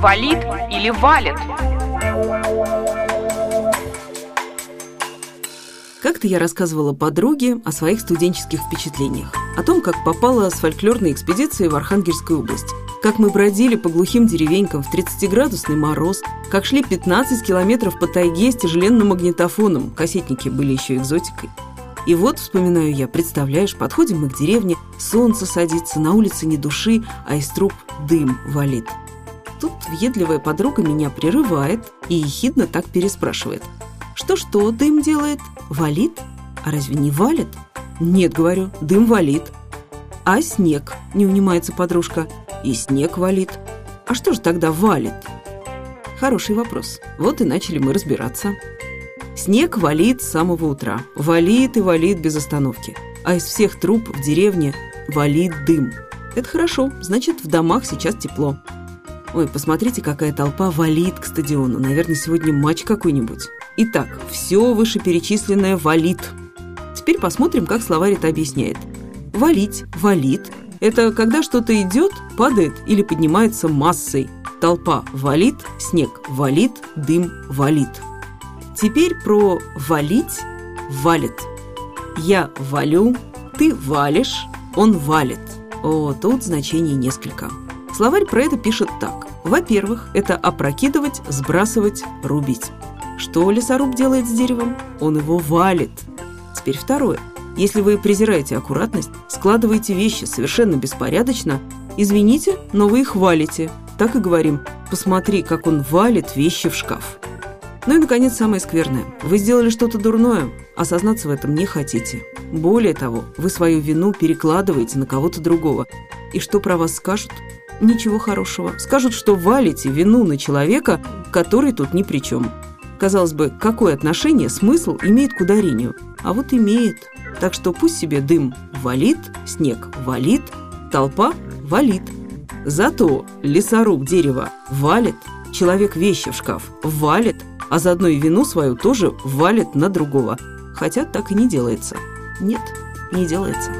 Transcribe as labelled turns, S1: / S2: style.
S1: Валит или валит?
S2: Как-то я рассказывала подруге о своих студенческих впечатлениях, о том, как попала с фольклорной экспедиции в Архангельскую область, как мы бродили по глухим деревенькам в 30-градусный мороз, как шли 15 километров по тайге с тяжеленным магнитофоном, кассетники были еще экзотикой. И вот, вспоминаю я, представляешь, подходим мы к деревне, солнце садится, на улице ни души, а из труб дым валит. Тут въедливая подруга меня прерывает и ехидно так переспрашивает. Что-что дым делает? Валит? А разве не валит? Нет, говорю, дым валит. А снег? Не унимается подружка. И снег валит. А что же тогда валит? Хороший вопрос. Вот и начали мы разбираться. Снег валит с самого утра. Валит и валит без остановки. А из всех труб в деревне валит дым. Это хорошо, значит, в домах сейчас тепло. Ой, посмотрите, какая толпа валит к стадиону. Наверное, сегодня матч какой-нибудь. Итак, все вышеперечисленное валит. Теперь посмотрим, как словарь это объясняет. Валить, валит – это когда что-то идет, падает или поднимается массой. Толпа валит, снег валит, дым валит. Теперь про валить, валит. Я валю, ты валишь, он валит. О, тут значений несколько. Словарь про это пишет так. Во-первых, это опрокидывать, сбрасывать, рубить. Что лесоруб делает с деревом? Он его валит. Теперь второе. Если вы презираете аккуратность, складываете вещи совершенно беспорядочно, извините, но вы их валите. Так и говорим, посмотри, как он валит вещи в шкаф. Ну и, наконец, самое скверное. Вы сделали что-то дурное, осознаться в этом не хотите. Более того, вы свою вину перекладываете на кого-то другого. И что про вас скажут? Ничего хорошего. Скажут, что валите вину на человека, который тут ни при чем. Казалось бы, какое отношение, смысл имеет к ударению? А вот имеет. Так что пусть себе дым валит, снег валит, толпа валит. Зато лесоруб дерево валит, человек вещи в шкаф валит, а заодно и вину свою тоже валит на другого. Хотя так и не делается. Нет, не делается.